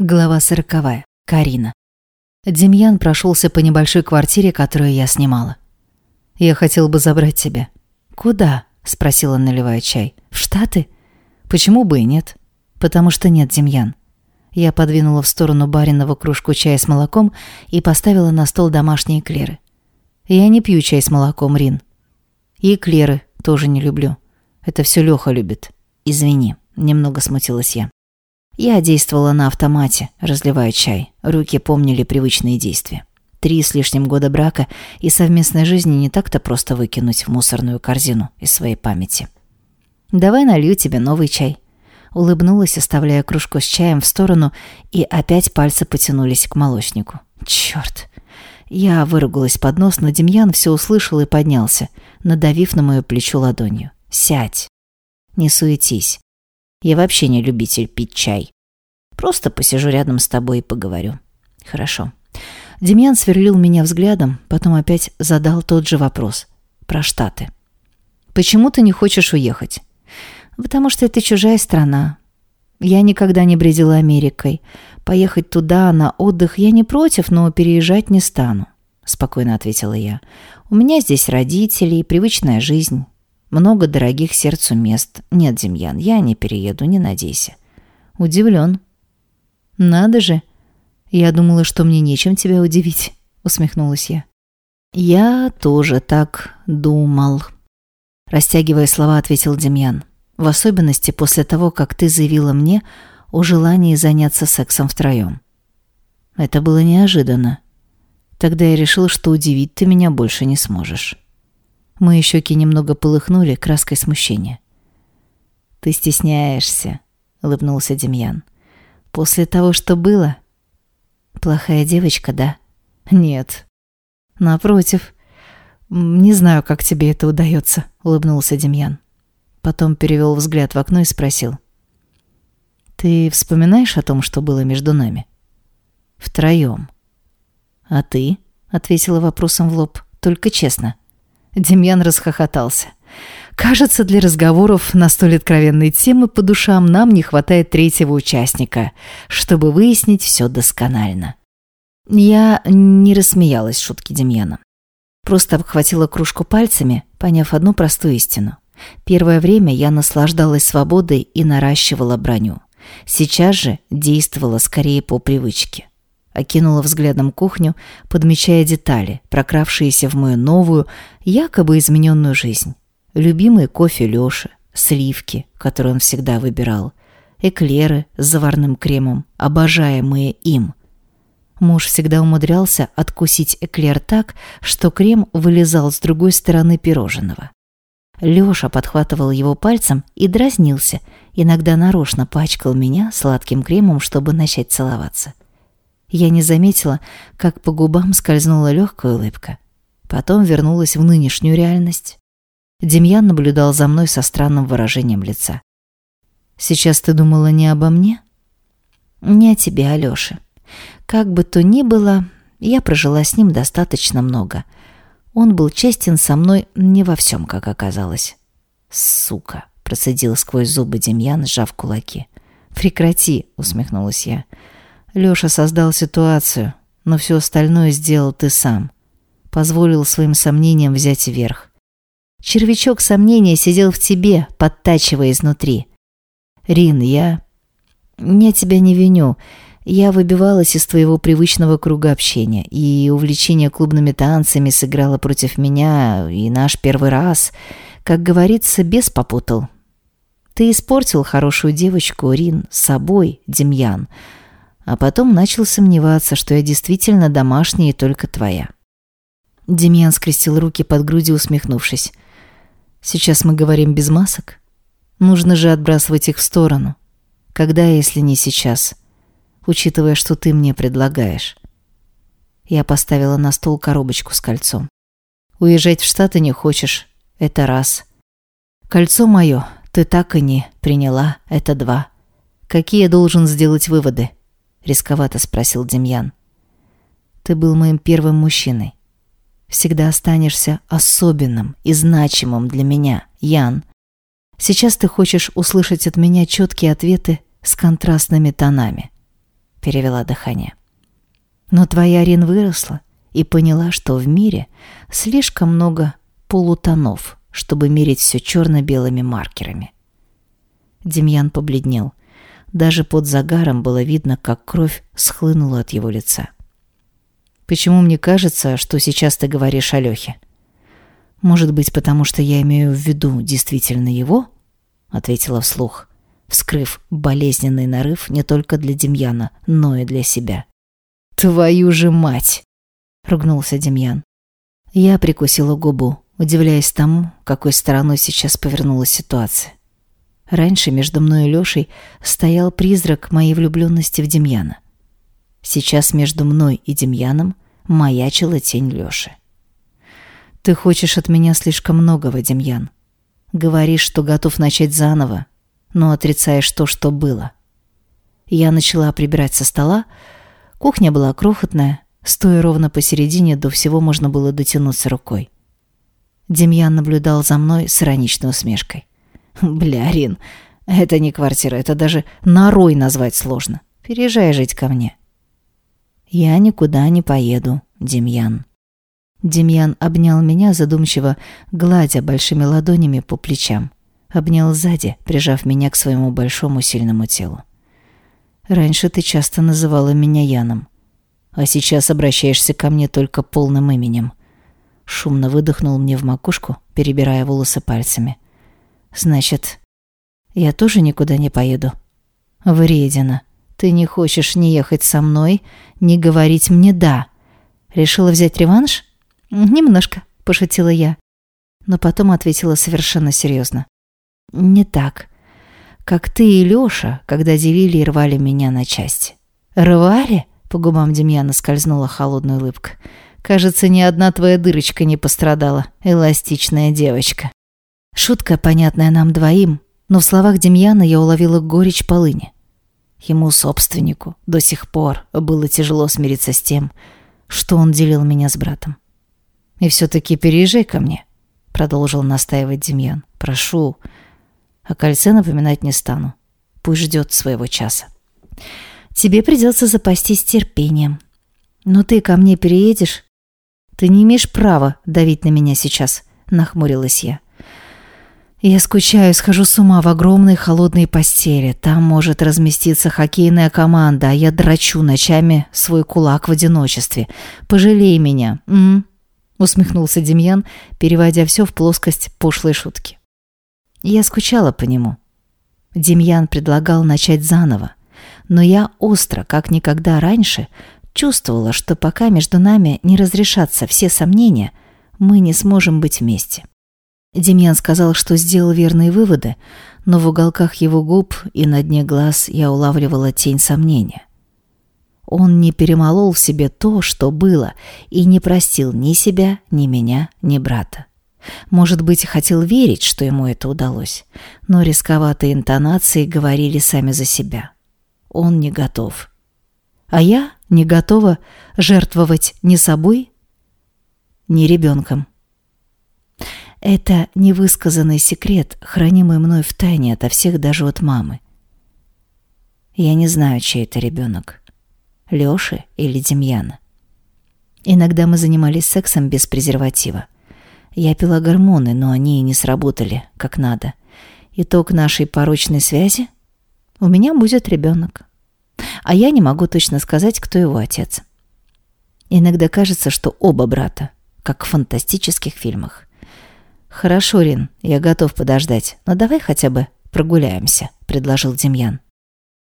Глава сороковая. Карина. Демьян прошелся по небольшой квартире, которую я снимала. «Я хотел бы забрать тебя». «Куда?» – спросила, наливая чай. «В Штаты?» «Почему бы и нет?» «Потому что нет, Демьян». Я подвинула в сторону бариного кружку чая с молоком и поставила на стол домашние эклеры. «Я не пью чай с молоком, Рин. И эклеры тоже не люблю. Это все Леха любит. Извини», – немного смутилась я. Я действовала на автомате, разливая чай. Руки помнили привычные действия. Три с лишним года брака и совместной жизни не так-то просто выкинуть в мусорную корзину из своей памяти. «Давай налью тебе новый чай». Улыбнулась, оставляя кружку с чаем в сторону, и опять пальцы потянулись к молочнику. «Чёрт!» Я выругалась под нос, но Демьян все услышал и поднялся, надавив на мое плечо ладонью. «Сядь! Не суетись. Я вообще не любитель пить чай. Просто посижу рядом с тобой и поговорю. Хорошо. Демьян сверлил меня взглядом, потом опять задал тот же вопрос. Про Штаты. Почему ты не хочешь уехать? Потому что это чужая страна. Я никогда не бредила Америкой. Поехать туда на отдых я не против, но переезжать не стану. Спокойно ответила я. У меня здесь родители и привычная жизнь. Много дорогих сердцу мест. Нет, Демьян, я не перееду, не надейся. Удивлен. Надо же. Я думала, что мне нечем тебя удивить, усмехнулась я. Я тоже так думал. Растягивая слова, ответил Демьян. В особенности после того, как ты заявила мне о желании заняться сексом втроем. Это было неожиданно. Тогда я решил, что удивить ты меня больше не сможешь. Мои щеки немного полыхнули краской смущения. «Ты стесняешься», — улыбнулся Демьян. «После того, что было?» «Плохая девочка, да?» «Нет». «Напротив. Не знаю, как тебе это удается», — улыбнулся Демьян. Потом перевел взгляд в окно и спросил. «Ты вспоминаешь о том, что было между нами?» «Втроем». «А ты?» — ответила вопросом в лоб. «Только честно». Демьян расхохотался. Кажется, для разговоров на столь откровенные темы по душам нам не хватает третьего участника, чтобы выяснить все досконально. Я не рассмеялась шутки Демьяна. Просто обхватила кружку пальцами, поняв одну простую истину. Первое время я наслаждалась свободой и наращивала броню. Сейчас же действовала скорее по привычке. Окинула взглядом кухню, подмечая детали, прокравшиеся в мою новую, якобы измененную жизнь. Любимый кофе Лёши, сливки, которые он всегда выбирал, эклеры с заварным кремом, обожаемые им. Муж всегда умудрялся откусить эклер так, что крем вылезал с другой стороны пирожного. Лёша подхватывал его пальцем и дразнился, иногда нарочно пачкал меня сладким кремом, чтобы начать целоваться. Я не заметила, как по губам скользнула легкая улыбка. Потом вернулась в нынешнюю реальность. Демьян наблюдал за мной со странным выражением лица. «Сейчас ты думала не обо мне?» «Не о тебе, Алёша. Как бы то ни было, я прожила с ним достаточно много. Он был честен со мной не во всем, как оказалось». «Сука!» — процедил сквозь зубы Демьян, сжав кулаки. «Прекрати!» — усмехнулась я. Лёша создал ситуацию, но все остальное сделал ты сам. Позволил своим сомнениям взять верх. Червячок сомнения сидел в тебе, подтачивая изнутри. Рин, я... Я тебя не виню. Я выбивалась из твоего привычного круга общения, и увлечение клубными танцами сыграло против меня, и наш первый раз, как говорится, бес попутал. Ты испортил хорошую девочку, Рин, собой, Демьян, — а потом начал сомневаться, что я действительно домашняя и только твоя. Демьян скрестил руки под грудью, усмехнувшись. «Сейчас мы говорим без масок? Нужно же отбрасывать их в сторону. Когда, если не сейчас? Учитывая, что ты мне предлагаешь». Я поставила на стол коробочку с кольцом. «Уезжать в Штаты не хочешь. Это раз. Кольцо мое ты так и не приняла. Это два. Какие я должен сделать выводы?» Рисковато спросил Демьян. Ты был моим первым мужчиной. Всегда останешься особенным и значимым для меня, Ян. Сейчас ты хочешь услышать от меня четкие ответы с контрастными тонами. перевела дыхание. Но твоя Рин выросла и поняла, что в мире слишком много полутонов, чтобы мерить все черно-белыми маркерами. Демьян побледнел. Даже под загаром было видно, как кровь схлынула от его лица. «Почему мне кажется, что сейчас ты говоришь о Лёхе?» «Может быть, потому что я имею в виду действительно его?» — ответила вслух, вскрыв болезненный нарыв не только для Демьяна, но и для себя. «Твою же мать!» — ругнулся Демьян. Я прикусила губу, удивляясь тому, какой стороной сейчас повернулась ситуация. Раньше между мной и Лешей стоял призрак моей влюбленности в Демьяна. Сейчас между мной и Демьяном маячила тень Лёши. «Ты хочешь от меня слишком многого, Демьян. Говоришь, что готов начать заново, но отрицаешь то, что было». Я начала прибирать со стола. Кухня была крохотная, стоя ровно посередине, до всего можно было дотянуться рукой. Демьян наблюдал за мной с ироничной усмешкой. «Бля, Рин, это не квартира, это даже норой назвать сложно. Переезжай жить ко мне». «Я никуда не поеду, Демьян». Демьян обнял меня задумчиво, гладя большими ладонями по плечам. Обнял сзади, прижав меня к своему большому сильному телу. «Раньше ты часто называла меня Яном, а сейчас обращаешься ко мне только полным именем». Шумно выдохнул мне в макушку, перебирая волосы пальцами. «Значит, я тоже никуда не поеду?» «Вредина, ты не хочешь ни ехать со мной, ни говорить мне «да». Решила взять реванш?» «Немножко», — пошутила я. Но потом ответила совершенно серьезно. «Не так. Как ты и Лёша, когда делили и рвали меня на части». «Рвали?» — по губам Демьяна скользнула холодная улыбка. Кажется, ни одна твоя дырочка не пострадала, эластичная девочка. Шутка, понятная нам двоим, но в словах Демьяна я уловила горечь полыни. Ему, собственнику, до сих пор было тяжело смириться с тем, что он делил меня с братом. «И все-таки переезжай ко мне», — продолжил настаивать Демьян. «Прошу. О кольце напоминать не стану. Пусть ждет своего часа». «Тебе придется запастись терпением. Но ты ко мне переедешь, ты не имеешь права давить на меня сейчас, нахмурилась я. Я скучаю, схожу с ума в огромной холодной постели. Там может разместиться хоккейная команда, а я драчу ночами свой кулак в одиночестве. Пожалей меня, м? усмехнулся Демьян, переводя все в плоскость пошлой шутки. Я скучала по нему. Демьян предлагал начать заново, но я остро, как никогда раньше, Чувствовала, что пока между нами не разрешатся все сомнения, мы не сможем быть вместе. Демьян сказал, что сделал верные выводы, но в уголках его губ и на дне глаз я улавливала тень сомнения. Он не перемолол в себе то, что было, и не простил ни себя, ни меня, ни брата. Может быть, хотел верить, что ему это удалось, но рисковатые интонации говорили сами за себя. Он не готов. А я не готова жертвовать ни собой, ни ребенком. Это невысказанный секрет, хранимый мной в тайне ото всех, даже от мамы. Я не знаю, чей это ребенок. Лёши или Демьяна. Иногда мы занимались сексом без презерватива. Я пила гормоны, но они не сработали как надо. Итог нашей порочной связи — у меня будет ребенок а я не могу точно сказать, кто его отец. Иногда кажется, что оба брата, как в фантастических фильмах. «Хорошо, Рин, я готов подождать, но давай хотя бы прогуляемся», — предложил Демьян.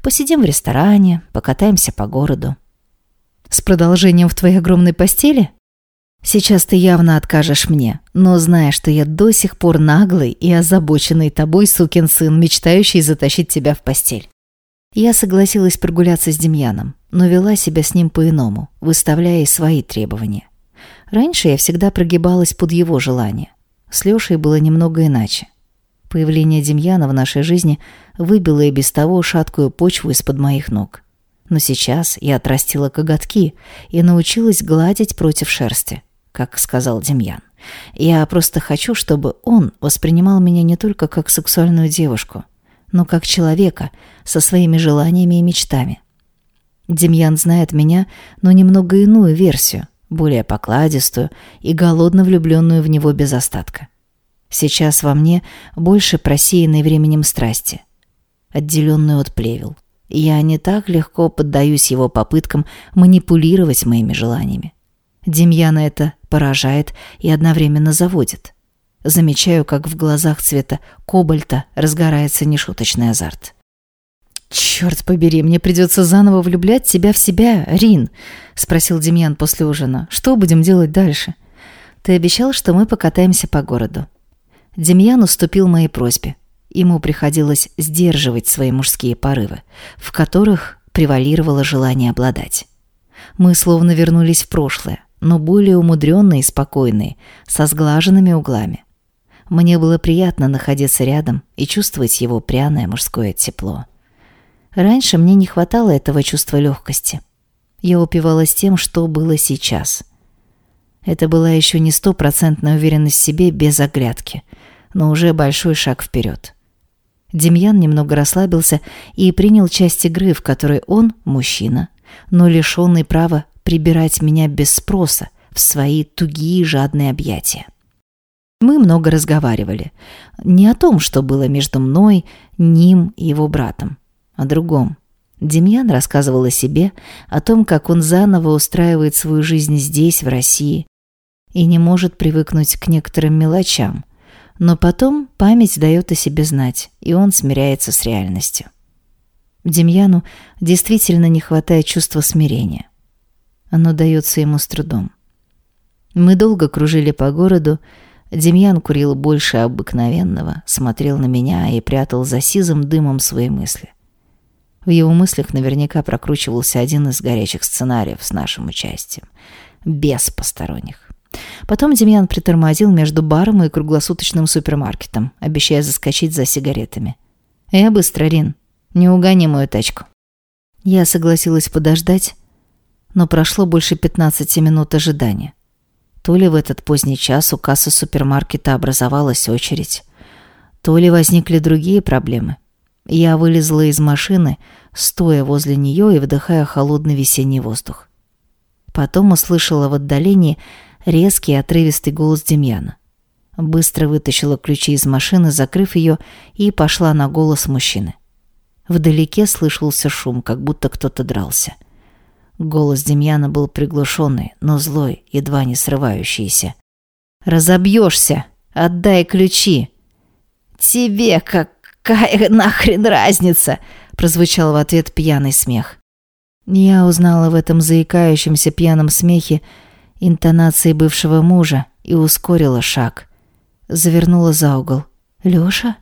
«Посидим в ресторане, покатаемся по городу». «С продолжением в твоей огромной постели?» «Сейчас ты явно откажешь мне, но зная, что я до сих пор наглый и озабоченный тобой сукин сын, мечтающий затащить тебя в постель. Я согласилась прогуляться с Демьяном, но вела себя с ним по-иному, выставляя свои требования. Раньше я всегда прогибалась под его желание. С Лешей было немного иначе. Появление Демьяна в нашей жизни выбило и без того шаткую почву из-под моих ног. Но сейчас я отрастила коготки и научилась гладить против шерсти, как сказал Демьян. Я просто хочу, чтобы он воспринимал меня не только как сексуальную девушку – но как человека со своими желаниями и мечтами. Демьян знает меня, но немного иную версию, более покладистую и голодно влюбленную в него без остатка. Сейчас во мне больше просеянной временем страсти, отделенную от плевел. Я не так легко поддаюсь его попыткам манипулировать моими желаниями. Демьяна это поражает и одновременно заводит. Замечаю, как в глазах цвета кобальта разгорается нешуточный азарт. «Черт побери, мне придется заново влюблять тебя в себя, Рин», — спросил Демьян после ужина. «Что будем делать дальше?» «Ты обещал, что мы покатаемся по городу». Демьян уступил моей просьбе. Ему приходилось сдерживать свои мужские порывы, в которых превалировало желание обладать. Мы словно вернулись в прошлое, но более умудренные и спокойные, со сглаженными углами. Мне было приятно находиться рядом и чувствовать его пряное мужское тепло. Раньше мне не хватало этого чувства легкости. Я упивалась тем, что было сейчас. Это была еще не стопроцентная уверенность в себе без оглядки, но уже большой шаг вперед. Демьян немного расслабился и принял часть игры, в которой он, мужчина, но лишенный права прибирать меня без спроса в свои тугие жадные объятия. Мы много разговаривали. Не о том, что было между мной, ним и его братом, о другом. Демьян рассказывал о себе, о том, как он заново устраивает свою жизнь здесь, в России, и не может привыкнуть к некоторым мелочам – но потом память дает о себе знать, и он смиряется с реальностью. Демьяну действительно не хватает чувства смирения. Оно дается ему с трудом. Мы долго кружили по городу, Демьян курил больше обыкновенного, смотрел на меня и прятал за сизым дымом свои мысли. В его мыслях наверняка прокручивался один из горячих сценариев с нашим участием. Без посторонних. Потом Демьян притормозил между баром и круглосуточным супермаркетом, обещая заскочить за сигаретами. «Я быстро, Рин. Не угони мою тачку». Я согласилась подождать, но прошло больше 15 минут ожидания. То ли в этот поздний час у кассы супермаркета образовалась очередь, то ли возникли другие проблемы. Я вылезла из машины, стоя возле нее и вдыхая холодный весенний воздух. Потом услышала в отдалении резкий отрывистый голос Демьяна. Быстро вытащила ключи из машины, закрыв ее, и пошла на голос мужчины. Вдалеке слышался шум, как будто кто-то дрался. Голос Демьяна был приглушенный, но злой, едва не срывающийся. «Разобьешься! Отдай ключи!» «Тебе какая нахрен разница?» прозвучал в ответ пьяный смех. Я узнала в этом заикающемся пьяном смехе интонации бывшего мужа и ускорила шаг. Завернула за угол. «Лёша?»